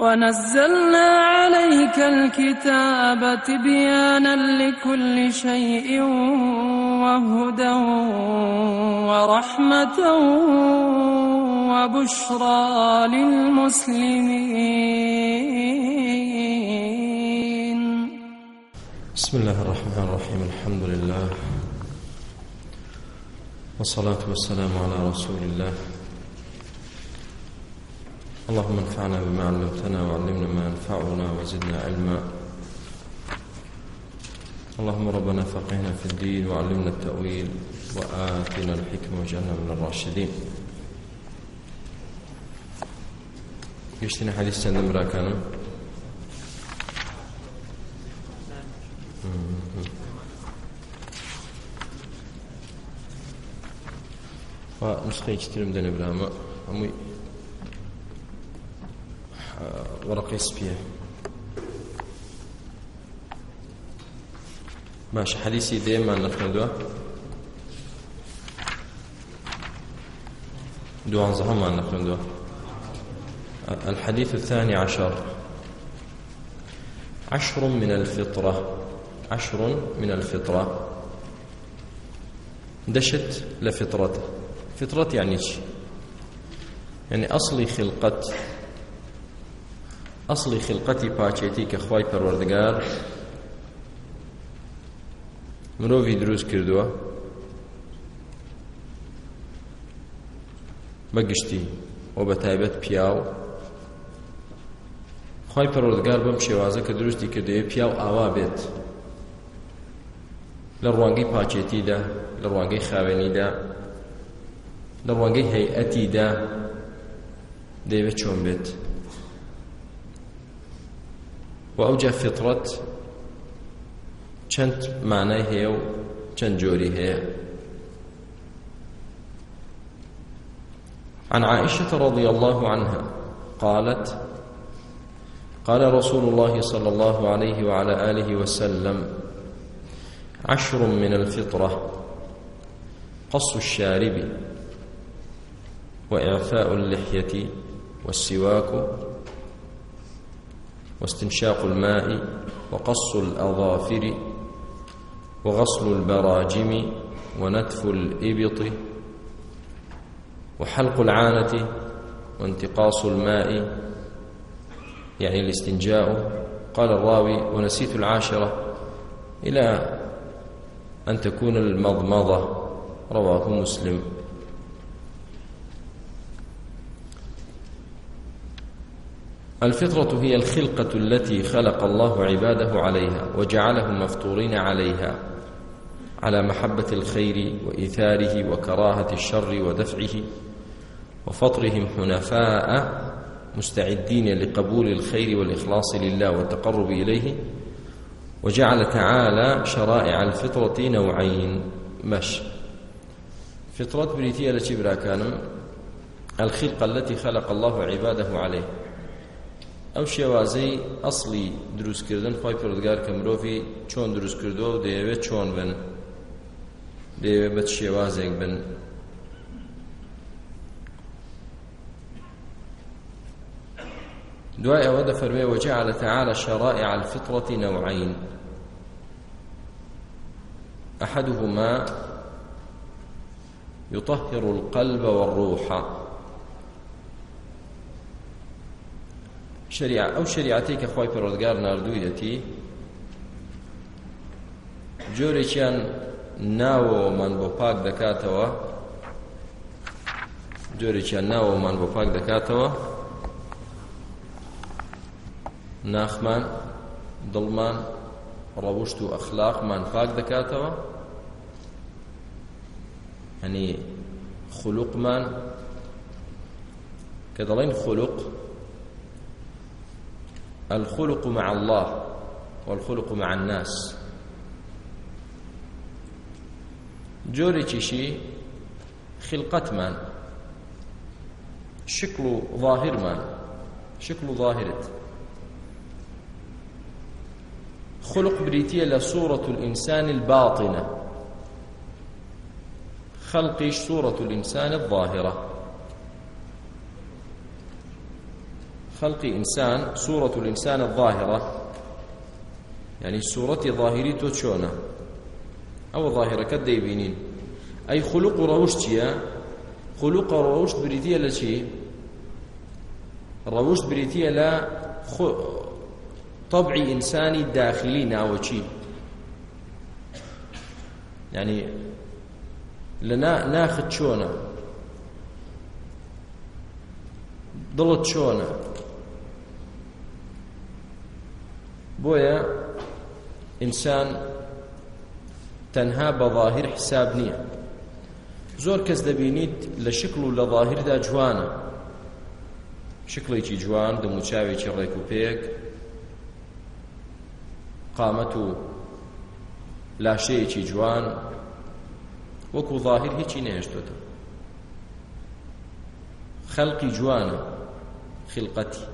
ونزلنا عليك الكتاب تبيانا لكل شيء وهدى ورحمة وبشرى للمسلمين بسم الله الرحمن الرحيم الحمد لله والصلاة والسلام على رسول الله اللهم انفعنا بما علمتنا وعلمنا ما ينفعنا وزدنا علما اللهم ربنا فقهنا في الدين وعلمنا التأويل وآتنا الحكمة واجعلنا من الراشدين گەشتنە حەلی چەندە مراکانە نسخەی چترم دەنەبرامە هەمووی ورقی سپیە باش حەلیسی دێمان نەخوێندووە دوانزەهەمان نەخوێندووە الحديث الثاني عشر عشر من الفطرة عشر من الفطرة دشت لفطرته فطرة يعني شي يعني أصلي خلقت ئەسڵی خلقەتی پاچێتی کە خی پەروەردگار مرۆڤی دروست کردووە بەگشتی و بە تایبەت پیاو خی پەرۆردگار بەم شێوازە کە دروستی کردوێ پیاو ئاوا بێت لە ڕوانگەی پاچێتیدا لە ڕوانگەی خاوێنیدا لە ڕوانگەی هەیئەتیدا دەیەوێت چۆن بێت و ئەوجا فطرەت چەند مانای هەیە و چەند جۆری هەیە عن عائشة رضي الله عنها قالت قال رسول الله صلى الله عليه وعلى آله وسلم عشر من الفطرة قص الشارب وإعفاء اللحية والسواك واستنشاق الماء وقص الأظافر وغسل البراجم ونتف الإبط وحلق العانة وانتقاص الماء يعني الاستنجاء قال الراوي ونسيت العاشرة إلى أن تكون المضمضة رواه مسلم الفطرة هي الخلقة التي خلق الله عباده عليها وجعلهم مفطورين عليها على محبة الخير وإيثاره وكراهة الشر ودفعه وفطرهم حنفاء مستعدين لقبول الخير والإخلاص لله والتقرب إليه وجعل تعالى شرائع الفطرة نوعين مش فطرة بريتية التي براكانم الخلقة التي خلق الله عباده عليه ئەو شێوازەی ئەسڵی دروستکردن خۆی پردگار کە مرۆڤ چۆن دروست کردووە و دەیەوێت چۆن بن دەیەوێت بە شێوازێک بن دوای ئەوە دەفەرمێ وجعل تعالى شرائع الفطرة نوعين أحدهما يطهر القلب والروح شریع ئەو شریعەتی کە خۆی پەرۆزگار نردوویەتی جۆرێکیان ناوەوەمان بۆ پاک دەکاتەوە جۆرێکیان ناوەوەمان بۆ پاک دەکاتەوە ناخمان دڵمان ڕەوشت و ئەخلاقمان پاک دەکاتەوە هەنی خولوقمان کە دەڵێن خولوق الخلق مع الله والخلق مع الناس جوري تشي خلقت من شكل ظاهر من شكل ظاهرت خلق بريتية لصورة الإنسان الباطنة خلقي صورة الإنسان الظاهرة خلق إنسان صورة الإنسان الظاهرة يعني صورة ظاهري توتشونا أو ظاهرة كالديبينين أي خلق روشتيا خلق روشت بريتيا لشي روشت بريتيا لا خو طبع إنساني داخلي ناوشي يعني لنا ناخد شونا دڵت چۆنە بۆیە ئینسان تەنها بە ظاهر حساب نییە زۆر کەس دەبینیت لە شکل و لە ظاهردا جوانە شکڵێکی جوان دموچاوێکی ڕێک و پێک قامەت و لاشەیەکی جوان وەکو ظاهر هیچی نێشتۆتە خەڵقی جوانە خلقەتی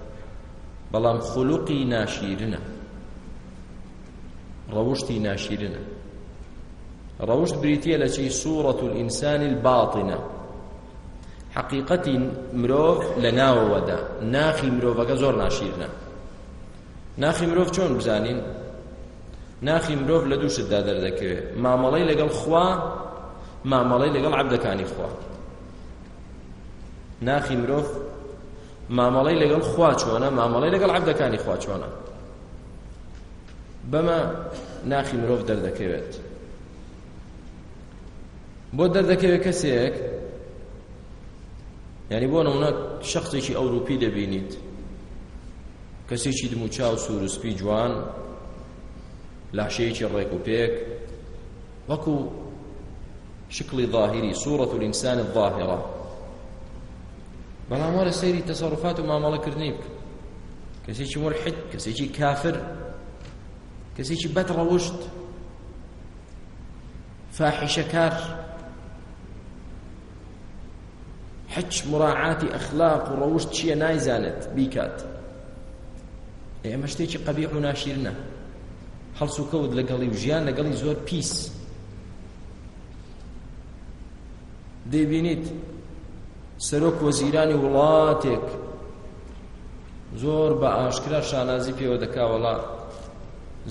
بەڵام خولوقی ناشیرنە ڕەوشتی ناشیرنە ڕەوشت بریتە لە چی سوورەت و ئینسانی باڵینە حقیقەتی مرۆڤ لە ناوەوەدا ناخی مرۆڤەکە زۆر ناشیرنە ناخی مرۆڤ چۆن بزانین ناخی مرۆڤ لە دووشتدا دەردەکەوێت مامەڵەی لەگەڵ خوا مامەڵەی لەگەڵ عبدەکانی خوا ناخی مرۆڤ مامەڵەی لەگەڵ خوا چۆنە مامەڵەی لەگەڵ عبدەکانی خوا چۆنە بەمە ناخی مرۆڤ دەردەکەوێت بۆ دەردەکەوێت کەسێک یعنی بۆ نمونە شخصێکی ئەوروپی دەبینیت کەسێکی دموچاو سوورسپی جوان لاشەیەکی ڕێک و پێک وەکو شکلی ظاهری سوورەت و ئینسان ظاهرە بەڵام وەرە سەیری تەسەڕفات و مامەڵەکردنی بکە کەسێکی مرحد کەسێکی کافر کەسێکی بەت ڕەوشت فاحیشەکار حج مراعاتی ئەخلاق و ڕەوشت چییە نایزانێت بیکات ئێمە شتێکی قەبیح و ناشیرنە هەڵسو کەوت لەگەڵی و ژیان لەگەڵی زۆر پیس دەیبینیت سەرۆک وەزیرانی وڵاتێک زۆر بە ئاشکرا شانازی پێوە دەکا وڵات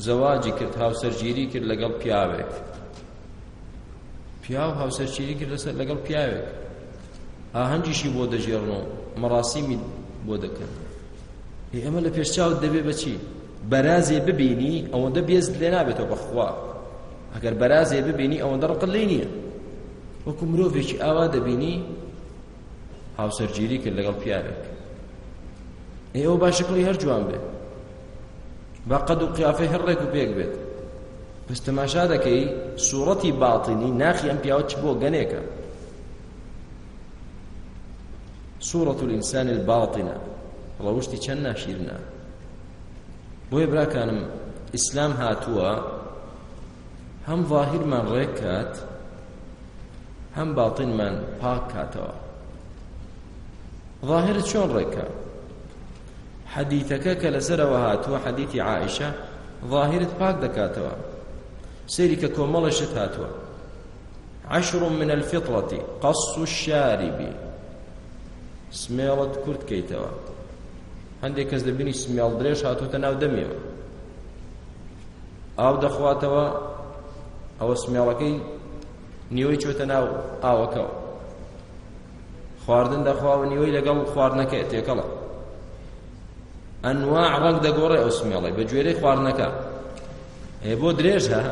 زەواجی کرد هاوسەرگیری کرد لەگەڵ پیاوێک پیاو هاوسەرگیری کرد لەسەر لەگەڵ پیاوێک ئاهەنگیشی بۆ دەژێڕنەوە مەڕاسیمی بۆ دەکەن ئێمە لە پێشچاوت دەبێ بەچی بەرازێ ببینی ئەوەندە بێز لێ نابێتەوە بەخوا ئەگەر بەرازێ ببینی ئەوەندە ڕقل لێ نییە وەکو مرۆڤێکی ئاوا دەبینی هاوسەرگیری کرد لەگەڵ پیاوێک ئێوە باشقڵی هەر جوان بێت با قەد و قیافە هەڕێک و پێک بێت پس تەماشا دەکەی سوورەتی باڵتینی ناخی ئەم پیاوە چ بۆ گەنێکە سوورەت و ئینسانی باڵتینە ڕەوشتی چەند ناشیرنا بۆیە براکانم ئیسلام هاتووە هەم ظاهرمان ڕێک کات هەم باڵتینمان پاک کاتەوە ظاهر چۆن ڕێک کات حەدیتەکە کە لەسەرەوە هاتووە حەدیتی عائشە ظاهرت پاک دەکاتەوە سەری کە کۆمەڵەشت هاتووە عشر من الفطرة قص الشارب سمێڵت کورت کەیتەوە هەندێک کەس دەبینی سمێڵ درێژ هاتوتە ناو دەمیەوە ئاو دەخواتەوە ئەوە سمێڵەکەی نیوەی چۆتە ناو ئاوەکەەوە خواردن دەخواوە نیوەی لەگەڵ خواردنەکە تێکەڵە ئەنواع ڕەنگ دەگۆڕێ ئەو سمێڵی بە گوێرەی خواردنەکە هێ بۆ درێژ هە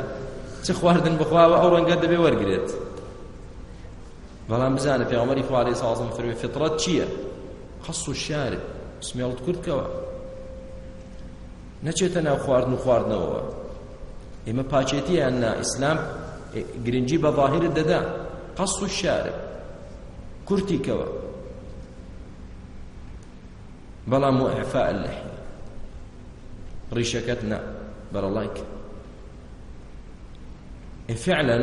چ خواردن بخواوە ئەو ڕەنگە دەبێ وەرگێت بەڵام بزانە پێغەمەری خوالی سازم فروێ فترەت چییە قەس و شارێ سمێڵت کورتکەوە نەچێتە ناو خواردن و خواردنەوەەوە ئێمە پاچێتی یاننا ئیسلام گرنگی بە ظاهرت دەدا قەس و شارێ کورتیکەوە بەڵام و ئەفاء لەحی ڕیشەکەت نا بەرەڵایک فعلا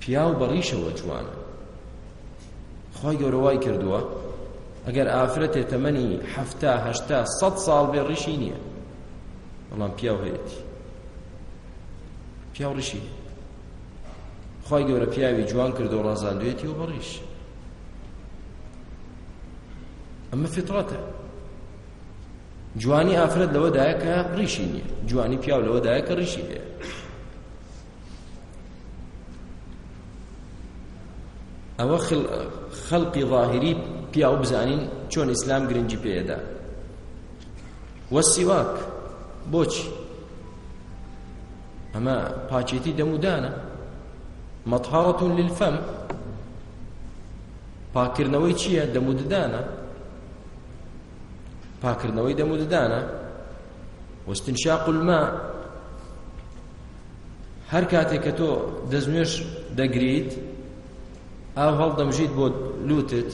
پیا و بەڕیشەوە جوانە خۆی گەورەوای کردووە ئەگەر ئافرەتێ تەمەنی هەفتا هەشتا سەد ساڵ بێ ڕیشی نییە بەڵام پیا و هەیەتی پیا و ڕیشی خی گەورە پیاوی جوان کردو ڕازاندوێتی و بەڕیش ئەمە فترەتە جوانی ئافرەت لەوەدایە کە ڕیشی نییە جوانی پیاو لەوەدایە کە ڕیشی هەیە ئەوە خەڵقی ظاهری پیاو بزانین چۆن ئیسلام گرنگی پێدا وەسیواک بۆچی ئەمە پاچێتی دەمودانە مەتهاڕەتون للفەم پاکردنەوەی چییە دەموددانە پاکردنەوەی دەم و ددانە وەستنشاق الما هەر کاتێک کە تۆ دەستنوێش دەگریت ئاو هەڵدەمژیت بۆ لوتت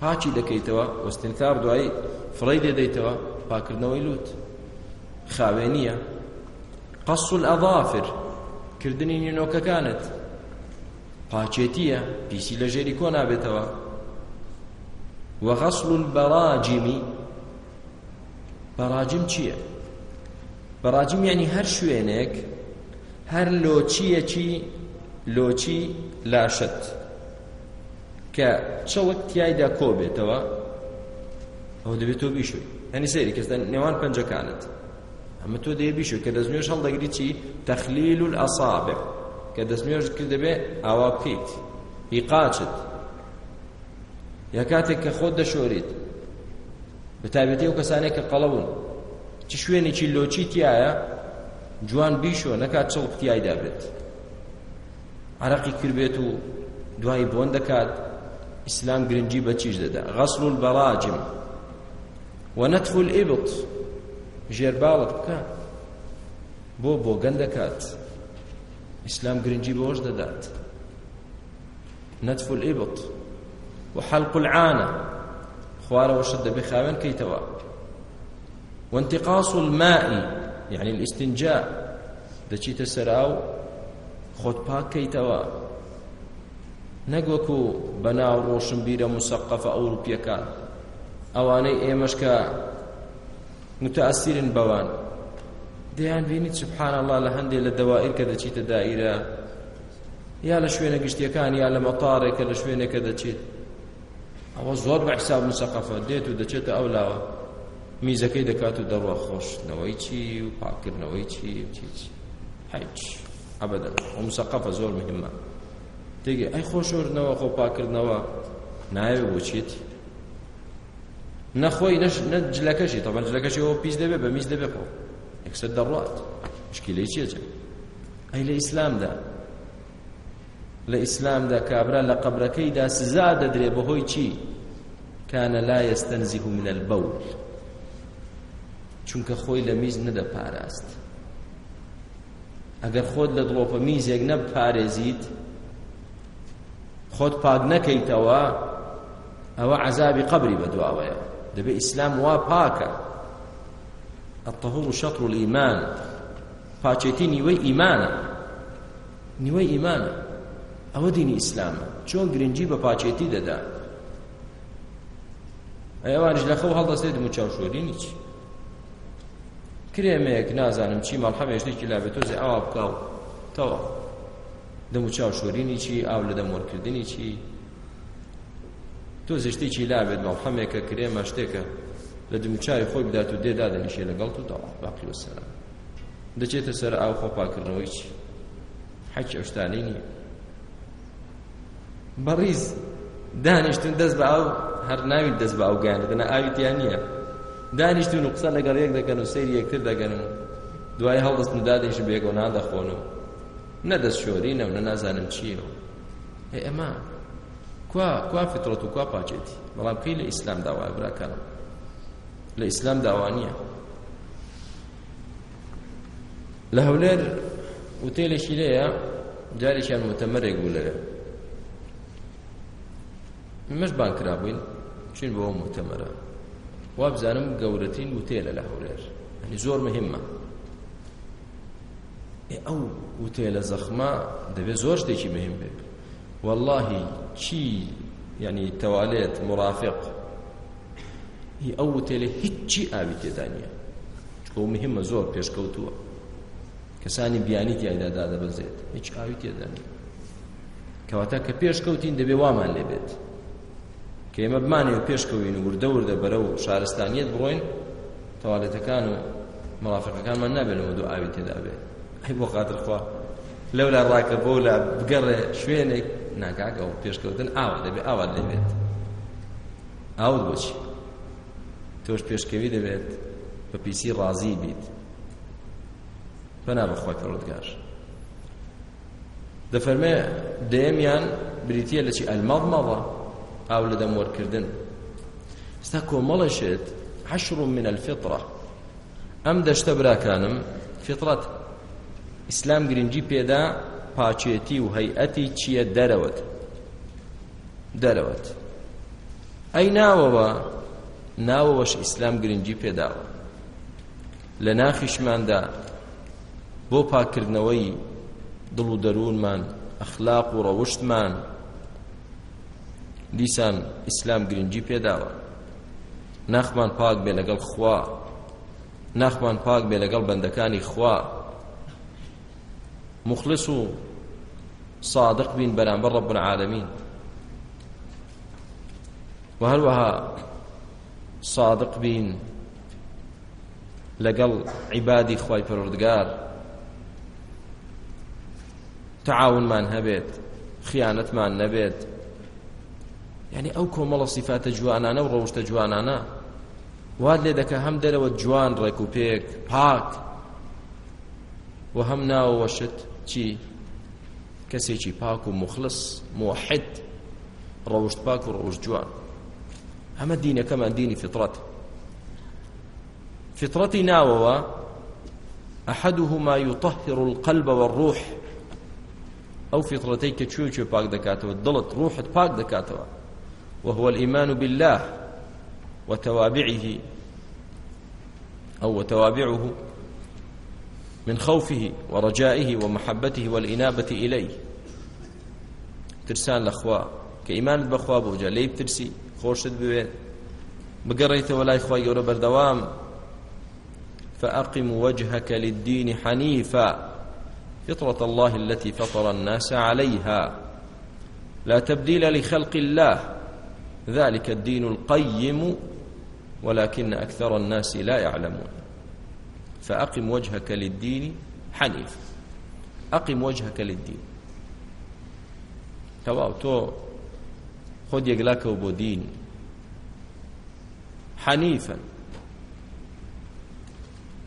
پاچی دەکەیتەوە وەستنکار دوایی فڕی دەدەیتەوە پاکردنەوەی لوت خاوێنیە قەس الأظافر کردنی نینۆکەکانت پاچێتیە پیسی لە ژێری کۆ نابێتەوە وغسل البراجمی بەڕاجم چییە؟ بەڕاجم ینی هەر شوێنێک هەر لۆچیەکی لۆچی لاشت کە چەڵک تایدا کۆبێتەوە ئەو دەبێتەوە بیشوی هەنی سەیری کەس نێوان پەنجەکانت ئەمە تۆ دەیە بیشوی کە دەستنوێژ هەڵدەگری چی تەخلیل و ئەسابێ کە دەستنوێژ کرد دەبێ ئاوا بکەیت هیقاچت یا کاتێک کە خۆت دەشۆریت بە تایبەتی ئەو کەسانێک کە قەڵەبوون چ شوێنێکی لۆچی تایە جوان بیشۆ نەکات چڵپتیای دابێت عرەقی کردبێت و دوای بۆن دەکات ئیسلام گرنگی بە چیش دەدا غەسل و بەڵاجم و نەتف الئبت ژێرباڵت بکە بۆ بۆ گەندەکات ئیسلام گرنگی بۆش دەدات نەتف الئبت و حەلق العانە خوارەوەشت دەبێ خاوێن کەیتەوە وانتقاص الماء يعني الاستنجاء دەچیتە سەراو خۆت پاک کەیتەوە نەک وەکو بەناو ڕۆشن بیرە مسەقەفە ئەوروپیەکان ئەوانەی ئێمەش کە متەئەسیرن بەوان دەیان بینیت سبحان الله لە هەندێک لە دەوائر کە دەچیتە دائیرە یا لە شوێنە گشتیەکان یا لە مەقارێکە لە شوێنێکە دەچێت ئەوە زۆر بە حساب مسەقەفە دێت و دەچێتە ئەو لاوە میزەکەی دەکات و دەڕوە خۆشنەوەی چی و پاکردنەوەی چی چی هیچ ئەبدا و مسەقەفە زۆر مهمە تێگە ئەی خۆشۆردنەوە خۆ پاکردنەوە نایە بۆچیت نەخۆی نەش نە جلەکەشی تەمە جلەکەشی ئەوە پیس دەبێ بە میز دەبێ خۆ یەکسەر دەڕوات مشکلەی چیەچە ئەی لە ئیسلامدا لە ئیسلامدا کابرا لە قبرەکەیدا سزا دەدرێ بەهۆی چی کانە لا یستەنزیه من البول چونکە خۆی لە میز نەدەپاراست ئەگەر خۆت لە دڵۆپە میزێک نەبپارێزیت خۆت پاک نەکەیتەوە ئەوە عذابی قبری بەدواوەیە دەبێت ئیسلام وا پاکە الطهور شطر الإيمان پاچێتی نیوەی ئیمانە نیوەی ئیمانە ئەوە دینی ئیسلامە چۆن گرنگی بە پاچێتی دەدا ئەوانش لە خەو هەڵدەستێت دم و چاوشوێری نیچ کرێمەیەک نازانم چی مەڵحەمێشتێکی لا بە تۆزێ ئاوا بکاو تەوە دەم و چاوشوێرینی چی ئاو لە دەمۆرکردنی چی تۆ زشتێکی لابێت مەڵحەمێکە کرێمە شتێکە لە دموچاوی خۆی بدات و دێدا دەنیشێ لەگەڵ و تەوە باقی وەسەرە دەچێتە سەر ئاو خۆپاکردنەوەی چی حەج ئەو شتانەی نییە بەڕیز دانیشتن دەست بە ئەو هەر ناوی دەست بە ئەو گیانەدەنا ئاویتیان نییە دانیشتون و قسە لەگەڵ یەک دەکەن و سری یەکتر دەگەن و دوای هەڵدەستن دادێش بێگۆنا دەخۆن و نەدەست شۆرینە و نەنازانم چیە و هێ ئەمە کوا کوا فترەت و کوا پاچێتی بەڵام بکەی لە ئیسلام داوای براکانم لە ئیسلام داوانیە لە هەولێر وتێلێکی لەیە جارێکیان متەمەرێک بوو لەوێ مەشبان کرابووین چین بۆ محتەمەرە وا بزانم گەورەترین وتێلە لە هەولێر هەنی زۆر مهمە ئەو وتێلە زەخما دەبێت زۆر شتێکی مهم بێ واللهی چی یعنی تەوالێت مرافق هی ئەو وتێلە هیچی ئاوی تێدا نییە بۆ مهمە زۆر پێشکەوتووە کەسانی بیانی تیایدادا دەبەزێت هیچ ئاوی تێدا نیە کەواتە کە پێشکەوتین دەبێ وامان لێبێت کە ئێمە بمانێ و پێشکەوین و وردە وردە بەرە و شارستانیت بڕۆین تەوالێتەکان و مەڵافەکەکانمان نابێنەوە دو ئاوی تێدا بێ ئەی بۆ خاترخوا لەولا ڕاکە بۆلا بگەڕێ شوێنێک ناکاکە و پێشکەوتن ئاوا دەبێت ئاوا دەبێت ئاوت بۆچی تۆش پێشکەوی دەبێت بە پیسی ڕازی بیت بەنا بەخوای پەرۆتگار دەفەرمێ دێمیان بریتە لەچی ئەلمەڵ مەڵە ئاو لە دەم وەرکردن ئستا کۆمەڵەشێت حشر من الفطرة ئەم دەشتە براکانم فطرەت ئیسلام گرنگی پێدا پاچێتی و هەیئەتی چییە دەرەوەت دەرەوەت ئەی ناوەوە ناوەوەش ئیسلام گرنگی پێداوە لە ناخیشماندا بۆ پاکردنەوەی دڵ و دەروونمان ئەخلاق و ڕەوشتمان دیسان ئیسلام گرنگی پێداوە ناخمان پاک بێ لەگەڵ خوا ناخمان پاک بێ لەگەڵ بەندەکانی خوا مخلص و صادق بین بەرامبەر ڕب العالمین و هەروەها صادق بین لەگەڵ عیبادی خوای پەروەردگار تعاونمان هەبێت خیانەتمان نەبێت یعنی ئەو کۆمەڵە سیفاتە جوانانە و ڕەوشتە جوانانە واد لێ دەکە هەم دەرەوە جوان ڕێک و پێک پاک و هەم ناوەشت چی کەسێکی پاک و مخلص موحد ڕەوشت پاک و ڕەوشت جوان ئەمە دینەکەمان دینی فطرەت فطرەتی ناوەوە أحدهما يطهر القلب والروح ئەو فطرەتەی کە کوێ کوێ پاک دەکاتەوە دڵت ڕوحت پاک دەکاتەوە وهو الإيمان بالله وتوابعه أو وتوابعه من خوفه ورجائه ومحبته والإنابة إليه ترسان لخوا كإيمان بخوا بوجا ليب ترسي خورشد بويت بقريت ولا إخوة يورا بردوام فأقم وجهك للدين حنيفا فطرة الله التي فطر الناس عليها لا تبديل لخلق الله ذلك الدين القيم ولكن أكثر الناس لا يعلمون فأقم وجهك للدين حنيف أقم وجهك للدين تواو تو خد يقلاك وبو دين حنيفا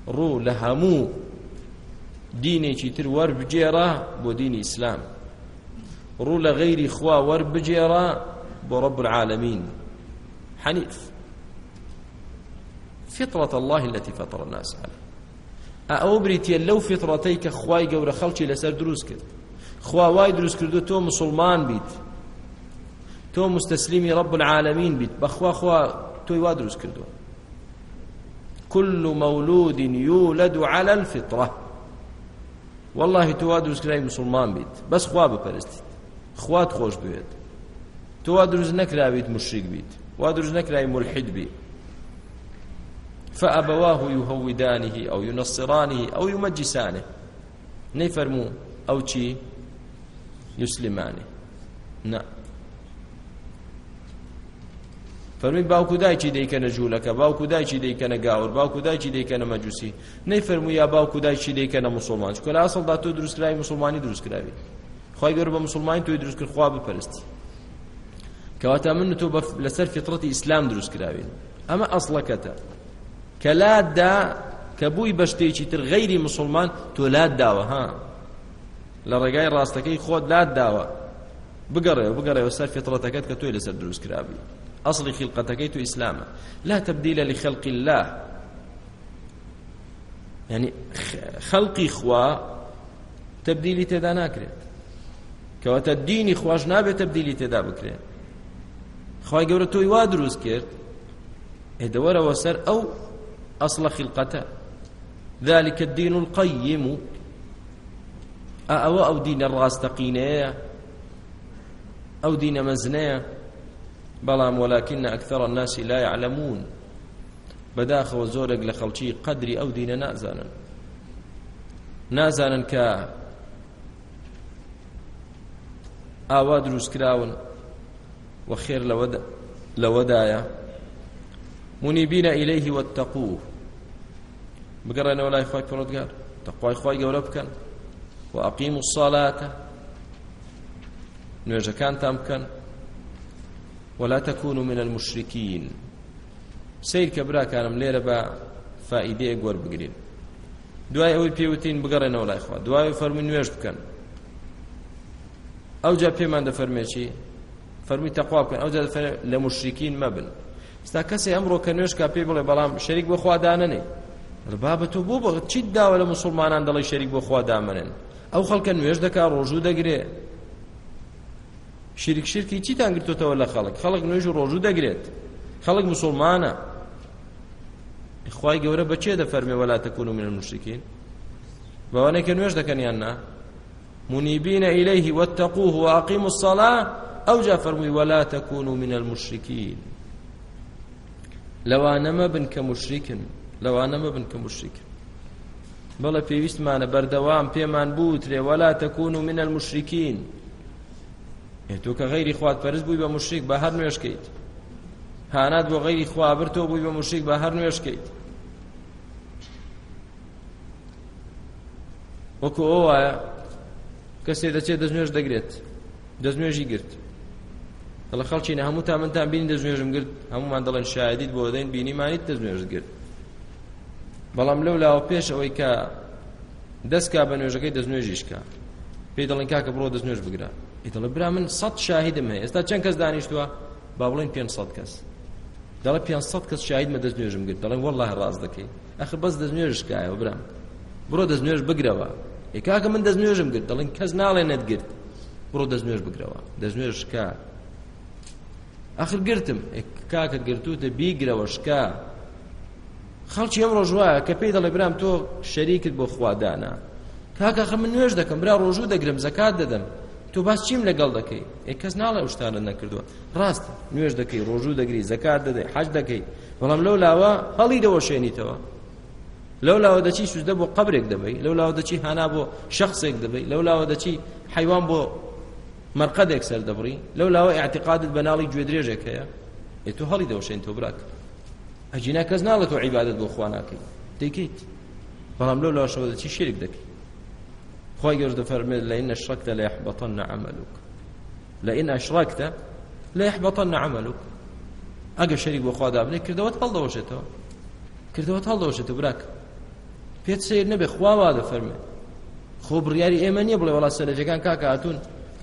ڕوو لە هەموو دینێکی تر وەربجێرا بۆ دینی ئیسلام ڕوو لە غەیری خوا وەربجێرا بۆ رب العالمين حنيف فطرة الله التي فطر الناس عليه ئەو بریتە لەو فطرەتەی کە خوای گەورە خەڵکی لەسەر دروست کرد خواوای دروست کردو تۆ مسلمان بیت تۆ مستەسلیمی رب العالمین بیت بەخوا خوا تۆی وا دروست کردو كل مولود يولد على الفطرة والله توا دروست کردای مسلمان بیت بەس خوا بپەرستیت خوات خۆش بێت تۆ وا دروست نەکراویت مشریک بیت وا دروست نەکرای ملحد بی فأبواه يهودانه أو ينصرانه أو يمجسانه نيفرمو أو شي يسلمانه نعم فەرمی باوکو دایکی دەیکەنە ژوولەکە باوکو دایکی دەیکەنە گاور باوکو دایکی دەیکەنە مەجوسی نەی فەرموو یا باوکو دایکی دەیکەنە مسلمان چکە لە ئاسڵدا تۆ دروستکراوی مسلمانی دروستکراوی خی گەور بە مسلمانی توی دروستکرد خوا بپەرستی کەواتە من تۆ لەسەر فطرەتی ئیسلام دروست کراوین ئەمە ئەسڵەکەتە کە لاددا کە بووی بە شتێکی تر غەیری مسلمان تۆ لاد داوە ها لە ڕێگای ڕاستەکەی خۆت لاد داوە بگەڕێەوە بگەڕێەوە سەر فطرەتەکەت کە تۆی لەسەر دروست کرابی ئەسڵی خلقەتەکەی تو ئیسلامە لا تبدیل لخلق الله يعني خەڵقی خوا تبدیلی تێدا ناکرێت کەواتە دینی خواش نابێت تبدیلی تێدا بکرێت خی گەورە تۆی وا دروست کرد ئێدەوەرەوە سەر ئەو ئەسڵە خلقەتە ذلكە الدین القیم و ئەوە ئەو دینە ڕاستەقینەیە ئەو دینە مەزنەیە بەڵام وەلاکن ئەکثەر الناس لا يعلمون بەداخەوە زۆرێک لە خەڵکی قدری ئەو دینە نازانن نازانن کە ئاوا دروست کراون وخير لود لودايا منيبين إليه واتقوه بقرأنا ولا إخوة فرودقار تقوى إخوة قولبكن وأقيموا الصلاة نواجه كان تامكن ولا تكونوا من المشركين سير كبرا كانم ليرة با فائدة قور بقرين دوای ئەوەی پێوتین بگەڕێنەوە لای خوا دوای فەرمون نوێژ بکەن ئەوجا پێمان دەفەرمێکی فەرمی تەخوا بکەن ئەو لە مشرکین مەبن ستا کەسی ئەمڕۆ کە نوێشکا پێی بڵێ بەڵام شەریک بۆ خوادانەنێ بابە تۆ بۆ بەغت چیت داوە لە مسلمانان دەڵی شەریک بۆ خوا دامنن ئەو خەڵکە نوێش دەکا ڕۆژوو دەگرێ شیرک شرکی چیتان گرتوتەوە لە خەڵک خەڵک نوێژ و ڕۆژوو دەگرێت خەڵک مسلمانە خی گەورە بەچێ دەفەرمێ وەلا تەکون و من المشرکین بەوانەی کە نوێش دەکەنیان نا منیبینە ئیلەیهی وەتەقوه وەعقیموا الصلاة ئەو جا فەرمووی وەلا تەکون و منە المشرکین لەوانەمە بن کە مشریکن لەوانەمە بن کە مشریکن بەڵە پێویستمانە بەردەوام پێمان بوترێ وەلا تەکون و منە المشریکین تۆ کە غەیری خوات پەرست بووی بە مشریک بە هەر نوێشکەیت هانات بۆ غەیری خوابر تۆ بووی بە مشریک بە هەر نوێشکەیت وەکو ئەو وایە کەسێ دەچێت دەستنوێش دەگرێت دەستنوێژی گرت دڵە خەڵچینە هەموو تا منتان بینی دەزوێژم گرت هەمومان دەڵێن شاهدیت بۆ دەین بینیمانیت دەزوێژت گرت بەڵام لەو لاوە پێش ئەوەی کە دەستکا بە نوێژەکەی دەستنوێژیشکە پێی دەڵێن کاکە بڕۆ دەستنوێژ بگرە ئیتەڵە برا من سەد شاهیدم هەیە ئێستا چەند کەس دانیشتووە با بڵێن پێ سەد کەس دەڵە پێ سەد کەس شاهیدمە دەستنوێژم گرت دەڵێن وەڵڵاه ڕاز دەکەی ئەخ بەس دەستنوێژشکایەوە برام بڕۆ دەستنوێژ بگرەوە ئێ کاکە من دەستنوێژم گرت دەڵێن کەس ناڵێ نەتگرت بڕۆ دەستنوێژ بگرەوە دەستنوێژ کار ئەخر گرتم کاکە گرتوتە بیگرەوە شکا خەڵکی ئەم ڕۆژوایە کە پێی دەڵێ برام تۆ شەریکت بۆ خوادانا کاکە خە من نوێش دەکەم برا ڕۆژوو دەگرم زەکات دەدەم تۆ باس چیم لەگەڵ دەکەی ئێ کەس ناڵێ شتانە نەکردووە ڕاست نوێش دەکەی ڕۆژوو دەگری زەکات دەدەی حەج دەکەی بەڵام لەو لاوە هەڵی دەوە شوێنیتەوە لەو لاوە دەچی سوزدە بۆ قبرێک دەبی لەو لاوە دەچی هانا بۆ شخصێک دەبی لەو لاوە دەچی حیوان بۆ مەرقەدێک سەر دەبڕی لەو لاوە اعتقادت بە ناڵی گوێدرێژێک هەیە ئێ تۆ هەڵی دەوشێن تۆ براک ئەجینا کەس ناڵێت تۆ عیبادت بۆ خوا ناکەی دەیکەیت بەڵام لەو لاشەوە دەچی شێرک دەکەی خی گەشت دەفەرمێت لە ئینە شڕکتە لە یحبەتەن نەعملوک لە ئین ئەشڕکتە لە یحبەتەن نەعملوک ئەگە شەریک بۆ خوادابنێ کردەوەت هەڵدەوەشێتەوە کردەوەت هەڵدەوەشێتە براک پێت سیر نەبێ خواوا دەفەرمێ خۆ بڕیاری ئێمە نییە بڵێ وڵا سەرجەکان کاکە هاتوون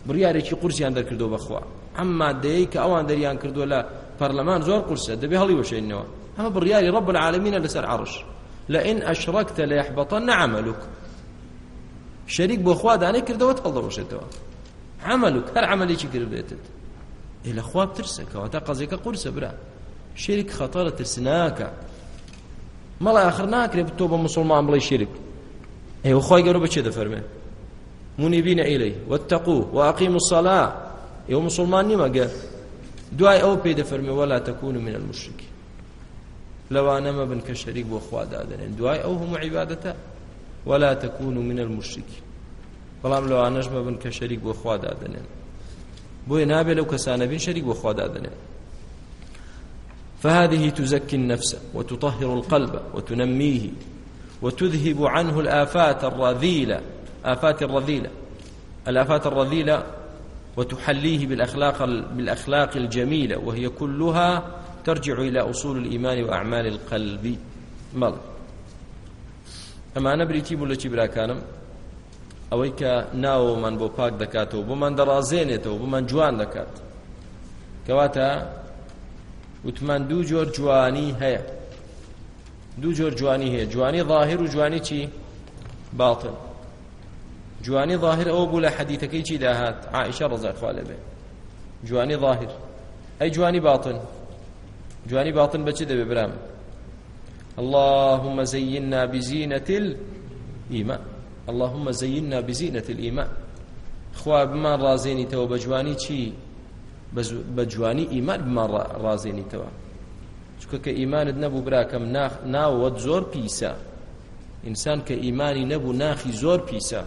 بڕیارێکی قورسیان دەرکردو بەخوا ئەم مادەیە کە ئەوان دەریان کردووە لە پەرلەمان زۆر قورسە دەبێ هەڵی وەشێنەوە هەمە بڕیاری ڕب العالمینە لەسەر عڕش لئن أشركت ليحبطن عملك شەریک بۆ خوا دانەی کردەوەت هەڵدەڕۆشێتەوە عملك هەر عملێکی کردبێتت ئێ لە خوا ترسە کەواتە قەزیەکە قورسە برا شێریک خەتەرە ترسناکە مەڵی آخر ناکرێت تۆ بە مسلمان بڵێ شرک ئێوە خی گەورە بەچێ دەفەرمێت منیبین ئیلەی واتقوا واقیموا الصلاة ئێوە مسلمان نیمە گەر دوای ئەو پێی دەفەرمێ وەلا تەکونوا من المشرکین لەوانە مەبن کە شەریک بۆ خوا دادەنێن دوای ئەو هەموو عیبادەتە وەلا تەکونوا من المشرکین بەڵام لەوانەش مەبن کە شەریک بۆ خوا دادەنێن بۆیە نابێت لەو کەسانە بین شەریک بۆ خوا دادەنێن فهذه تزكي النفس وتطهر القلب وتنميه وتذهب عنه الآفات الرذيلة آفات الرذيلة الآفات الرذيلة وتحليه بالأخلاق, بالأخلاق الجميلة وهي كلها ترجع إلى أصول الإيمان وأعمال القلب مال ئەما نەبریتی بوو لە چی براکانم ئەوەی کە ناوەمان بۆ پاک دەکاتەوە بۆمان دەڕازێنێتەوە بمان جوان دەکات کەواتە وتمان دوو جۆر جوانی هەیە دوو جۆر جوانی هەیە جوانی ظاهر و جوانی چی باڵتن جوانی ظاهر ئەوە بوو لە حەدیثەکەی چی داهات عائشە ڕزای خوا لەبێ جوانی ظاهر ئەی جوانی باتن جوانی باتن بەچی دەبێ برام اللهم زينا بزينة الإيمان اللهم زينا بزينة الإيمان خوا بمان رازيني توا بجواني چی بجواني إيمان بمان رازيني توا چونکە کە ئیمانت نەبوو براکەم ناوەت زۆر پیسە ئینسان کە ئیمانی نەبوو ناخی زۆر پیسە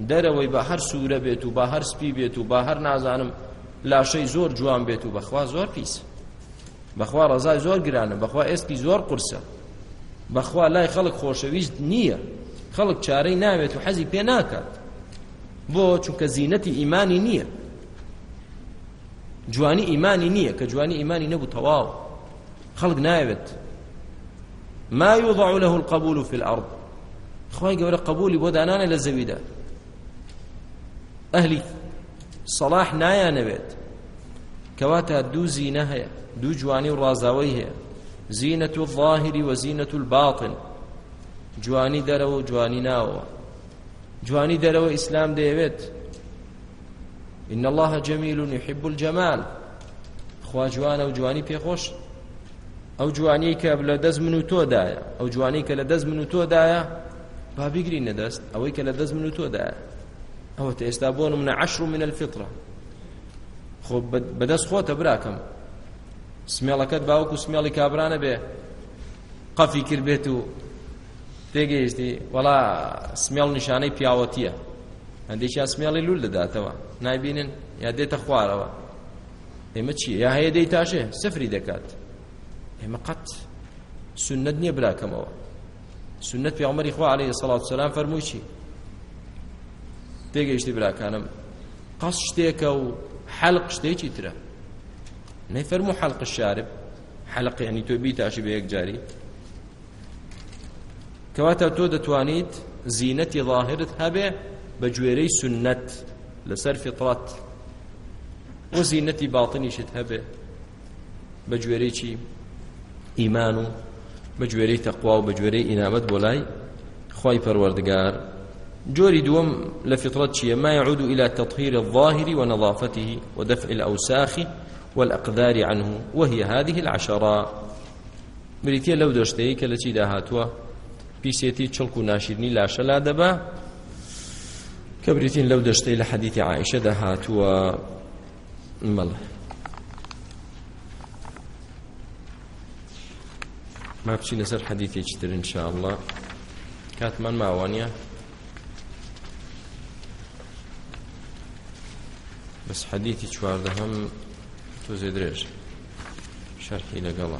دەرەوەی بە هەر سوورە بێت و بە هەر سپی بێت و بە هەر نازانم لاشەی زۆر جوان بێت و بەخوا زۆر پیس بەخوا ڕزای زۆر گرانە بەخوا ئێستی زۆر قرسە بەخوا لای خەڵک خۆشەویست نییە خەڵک چارەی ناوێت و حەزی پێ ناکات بۆ چونکە زینەتی ئیمانی نییە جوانی ئیمانی نییە کە جوانی ئیمانی نەبوو تەواو خەڵک ناوێت ما يوضع له القبول في الأرض خوای گەورە قبولی بۆ دانانە لە زەویدا ئەهلی سەڵاح نایانەوێت کەواتە دوو زینە هەیە دوو جوانی و ڕازاوی هەیە زینەت و ظاهری و زینەت الباطن جوانی دەرەوە و جوانی ناوەوە جوانی دەرەوە ئیسلام دەیەوێت إن الله جميل يحب الجمال خوا جوانە و جوانی پێخۆش ئەو جوانی کە لە دەست من و تۆدایە ئەو جوانی کە لە دەست من و تۆدایە با بیگرینە دەست ئەوەی کە لە دەست من و تۆدایە ئەوە ئێستا بۆ منە عشر من الفطرة خۆ بەدەست خۆتە براکەم سمێڵەکەت باوەکو سمێڵی کابرانە بێ قەفی کرد بێت و تێگەیشتی وەڵا سمێڵ نیشانەی پیاوەتیە هەندێکیان سمێڵی لول دەداتەوە نایبینن یا دێتە خوارەوە ئێمە چی یا هەیە دەی تاشێ سفری دەکات ئێمە قەت سنت نییە براکەمەوە سنت پیامەری خوا عليه الصلاة والسلام فەرمووی چی پێگەیشتی براکانم قەس شتێکە و حەلق شتێکی ترە نەیفەرمو حەلق شارب حەلق یعنی تۆ بیتاشی بە یەک جاری کەواتە تۆ دەتوانیت زینەتی ظاهرت هەبێ بە گوێرەی سنەت لەسەر فطرەت و زینەتی باڵتنیشت هەبێ بە گوێرەی چی ئیمان و بە گوێرەی تەقوا و بە گوێرەی ئینابەت بۆ لای خی پەروەردگار جوري دوم لفطرة ما يعود إلى تطهير الظاهر ونظافته ودفع الأوساخ والأقدار عنه وهي هذه العشرة بريتيا لو دوشتەیە کە لە چی داهاتوە پیسێتی چڵک و ناشیرنی لاشەلا دەبا کە بریتین لەو دەشتەی لە حەدیتی عیشە داهاتوە مەڵە ما بچین لەسەر حەدیتێکی تر انشاءله کاتمان ماوانە بس حديثي چواردهم تو زدرج شرحي لقلا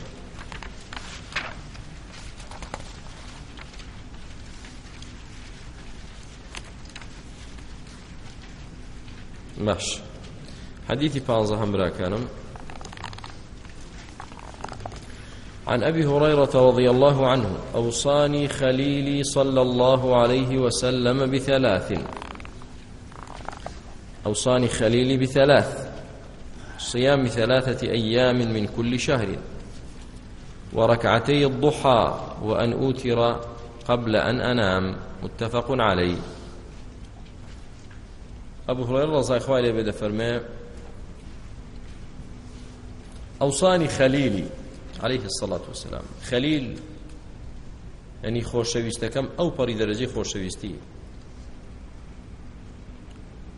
باش حديثي بانزهم براكانم عن أبي هريرة رضي الله عنه أوصاني خليلي صلى الله عليه وسلم بثلاث أوصاني خليلي بثلاث صيام ثلاثة أيام من كل شهر وركعتي الضحى وأن أوتر قبل أن أنام متفق عليه أبو هريرة رضي الله عنه بدا فرمى أوصاني خليلي عليه الصلاة والسلام خليل يعني خوشويستكم أو بري درجة خوشويستي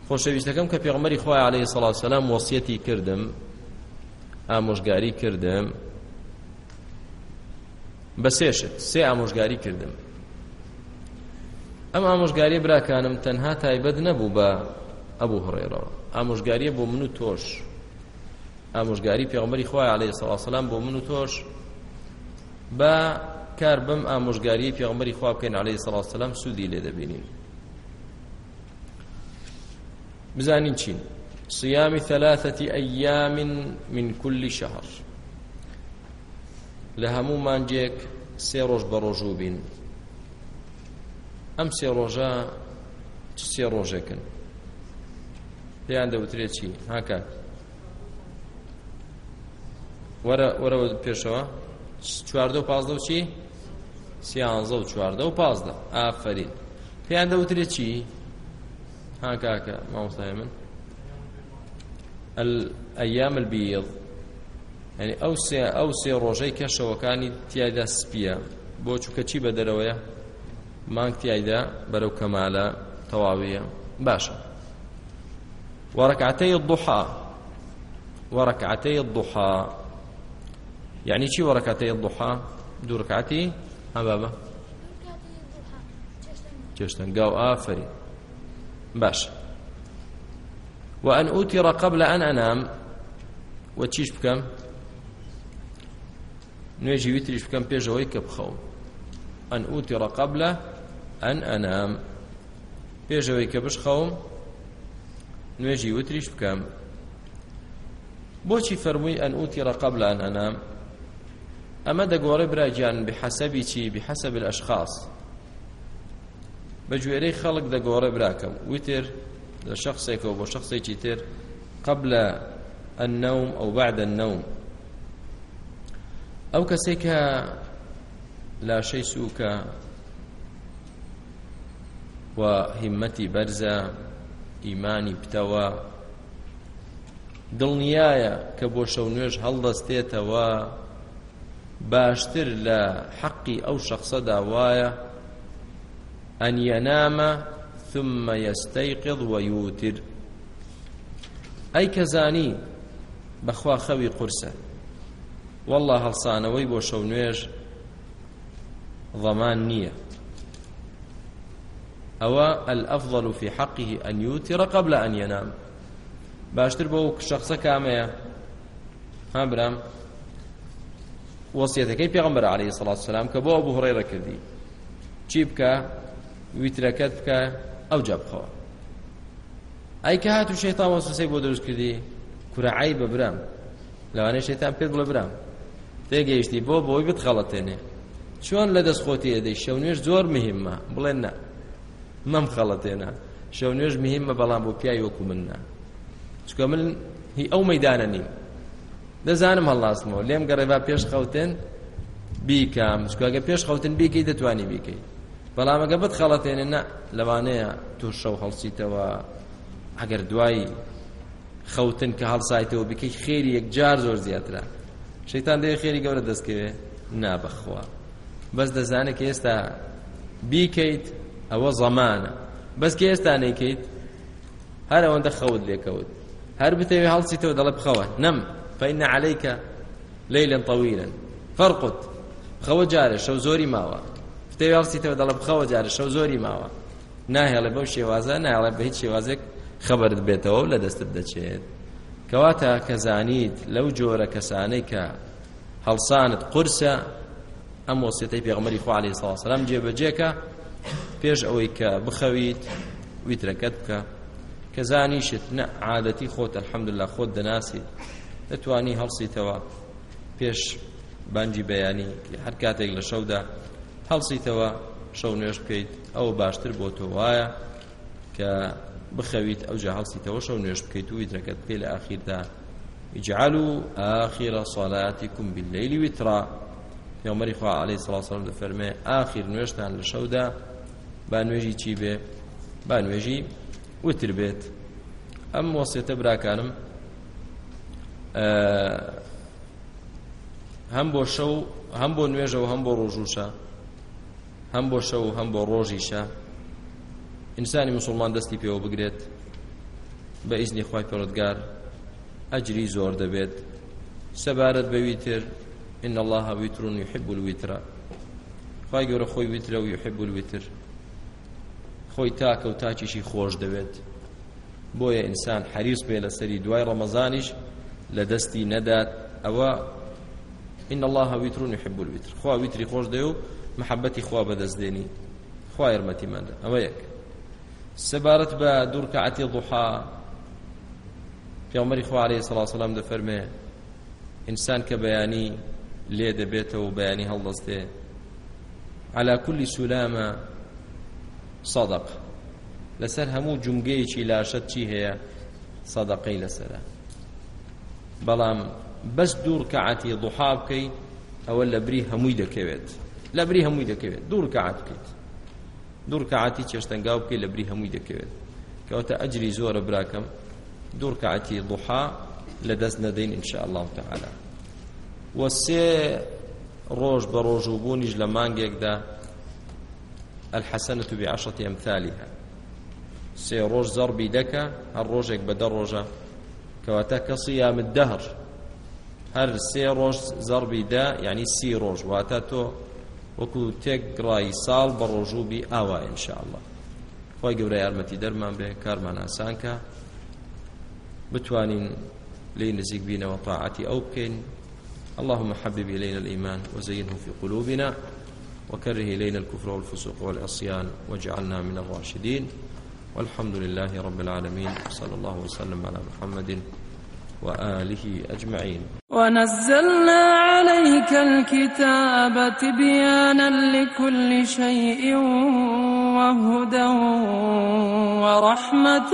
خۆشەویستەکەم کە پێغمەری خۆی عليه سڵات سەسلام وەسیەتی کردم ئامۆژگاری کردم بە سێشت سێ ئامۆژگاری کردم ئەم ئامۆژگاری براکانم تەنها تایبەت نەبوو بە ئەبوو هڕێرەوە ئامۆژگاریە بۆ من و تۆش ئامۆژگاری پێغمەری خۆی عليه سەسلام بۆ من و تۆش بە کار بم ئامۆژگاری پێغمەری خوا بکەین عليه سەسلام سوودی لێ دەبینین بزانین چین صيام ثلاثة أيام من كل شهر لهمو مانجيك سيروج بروجوبين أم سيروجا سيروجيكن ليان دوتري چي هكا ورا ورا پێشەوە چواردە و پازدە و چی سیانزە و چواردە و پازدە ئافرین پێیان دەوترێت چی هاكاكا مامۆستای من ئەیام البیض ینی ئەو سێ ئەو سێ ڕۆژەی کەشەوەکانی تیایدا سپیە بۆ چووکە چی بە دەرەوەیە مانگ تیایدا بەرەو کەمالە تەواویە باشە وەڕکعتەی الضحا وەڕکعتەی الضحا یعنی چی وەڕکعتەی الضحا دوو ڕکعتی هەم بابە چێشتن گاو ئافەرین باش وأن أوتر قبل أن أنام وتشيش بكم نوێژی ویتریش بکەم پێشەوەی کە بخەوم ئەن ئوتی ڕقب لە ئەن ئەنام پێشەوەی کە بشخەوم نوێژی وتریش بکەم بۆچی فەرمووی ئەن ئوتی ڕقب لە ئەن ئەنام ئەمە دەگۆڕێ براجان بحەسەبی چی بحەسەب الأشخاص بە گوێرەی خەڵک دەگۆڕێ براکەم وتر لە شخصێکەوە بۆ شخصێکی تر قبل النوم ئەو بعد النوم ئەو کەسێک کە لاشەی سووکە و هیمەتی بەرزە ئیمانی پتەوە دڵنیایە کە بۆ شەو نوێژ هەڵدەستێتەوە باشتر لە حەقی ئەو شخصە داوایە أن ينام ثم يستيقظ ويوتر أي كزاني بەخوا خەوی قورسە والله هەڵسانەوەی بۆ شەو نوێژ ضەمان نییە ئەوە الأفضل في حقه أن يوتر قبل أن ينام باشتر بەو شخصە کامەیە ها برام وەسیەتەکەی پێغمبەر عليه الصلاة والسلام کە بۆ ئەبوو هڕێرە کردی چی بکە ویترەکەت بکە ئەو جە بخەوە ئەی کە هاتو شێتا وەسوسەی بۆ دروست کردی کورعی ببرم لەوانەیە شێتان پێت بڵە برم تێگەیشتی بۆ بۆی بتخەڵەتێنێ چۆن لە دەستخۆتی ئەدەی شەو نوێژ زۆر مهمە بڵێن نە مەم خەڵەتێنە شەو نوێژ مهمە بەڵام بۆ پیای وەکو من نا چکە من هی ئەو مەدانە نیم دەزانم هەڵاستمەوە لێم گەڕێبا پێش خەوتن بیکەم چکەگە پێش خەوتن بیکەی دەتوانی بیکەیت بەڵام ئەگە بت خەڵەتێنە نە لەوانەیە تۆ شەو هەڵسیتەوە ئەگەر دوایی خەوتن کە هەڵسایتەوە بکەیت خێری یەکجار زۆر زیاترە شەیتان دەیە خێری گەورە دەستکەوێ نابەخوا بەس دەزانێت کە ئێستا بیکەیت ئەوە زەمانە بەسکە ئێستا نەیکەیت هەر ئەوەندە خەوت لێکەوت هەر بتەوێ هەڵسیتەوە دەڵێ بخەوە نەم فەین عەلەیکە لەیلەن طەویلن فەرقت بخەوە جارە شەو زۆری ماوە پێوەڵسیتەوە دەڵە بخەوە جارە شەو زۆری ماوە ناهێڵێ بەو شێوازە ناڵێ بە هیچ شێوازێک خەبرت بێتەوە لە دەستت دەچێت کەواتە کەزانیت لەو جۆرە کەسانەی کە هەڵسانت قرسە ئەم وەسیەتەی پێغمەری خوالی سەڵسەلام جێبەجێکە پێش ئەوەی کە بخەویت ویترەکەت بکە کەزانیشت نە عادەتی خۆت ئەلحەمدلله خۆت دەناسیت دەتوانی هەڵسیتەوە پێش بانجی بەیانی هەر کاتێک لە شەودا هەڵسیتەوە شەو نوێش بکەیت ئەو باشتر بۆ تۆ وایە کە بخەویت ئەوجا هەڵسیتەوە شەو نوێش بکەیت و ویترەکەت بکەیت لە ئاخیردا اجعلوا آخر صلاتكم بالليل وترا پێمەری خوا عليه سلاسم دەفەرمێ ئاخیر نوێشتان لە شەودا با نوێژی چی بێ با نوێژی وتر بێت ئەم وەسێتە براکانم هەم بۆ شەو هەم بۆ نوێژەوە هەم بۆ ڕۆژوشە هەم بۆ شەو هەم بۆ ڕۆژیشە ئینسانی مسلمان دەستی پێوە بگرێت بە ئیزنی خی پەرۆتگار ئەجری زۆر دەبێت سەبارەت بە ویتر إن الله وتر يحب الوتر خی گەورە خۆی ویترە و يحب الوتر خۆی تاکە و تاکیشی خۆش دەبێت بۆیە ئینسان حریز پێ لە سەری دوای ڕەمەزانیش لە دەستی نەدات ئەوە إن الله وتر يحب الوتر خوا ویتری خۆش دەێ و محەبەتی خوا بەدەستدێنی خوا یارمەتیمان ئەوە یەک سەبارەت بە دوورکەعەتی دوحا پێمەری خوارێ سەڵا سەلام دەفەرمێ ئینسان کە بەیانی لێ دەبێتەوە بەیانی هەڵدەستێ على كل سلامة صدق لەسەر هەموو جونگەیەکی لاشت چی هەیە سەدەقەی لەسرە بەڵام بەس دوور کەعەتی دوحا بکەیت ئەوە لە بری هەمووی دەکەوێت لە بری هەمووی دەکەوێت دوور کەعات بکەیت دوور کەعاتی چێشتەنگاو بکەیت لە بری هەمووی دەکەوێت کەواتە ئەجری زۆرە براکەم دوور کەعاتی دوحا لەدەست نەدەین ئینشاء الله تعالی وە سێ ڕۆژ بە ڕۆژ و بوونیش لە مانگێکدا الحەسەنەت بعشرة ئەمثالیها سێ ڕۆژ زەربی دەکە هەر ڕۆژێک بە دە ڕۆژە کەواتە کەسی یامت دەهر هەر سێ ڕۆژ زەربی دا یعنی سی ڕۆژ واتە تۆ وەکو تێک گڕایی ساڵ بە ڕۆژوبی ئاوا ئینشاءله خۆی گەورە یارمەتی دەرمان بێ کارمان ئاسانکە بتوانین لی نزیک بینەوە تاعاتی ئەو بکەین اللهم حبب إلينا الإيمان وزينه في قلوبنا وكره إلينا الكفر والفسوق والعصيان واجعلنا من الراشدين والحمد لله رب العالمين صلى الله وسلم على محمد وآله أجمعين ونزلنا عليك الكتاب تبيانا لكل شيء وهدى ورحمة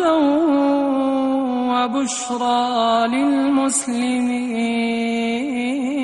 وبشرى للمسلمين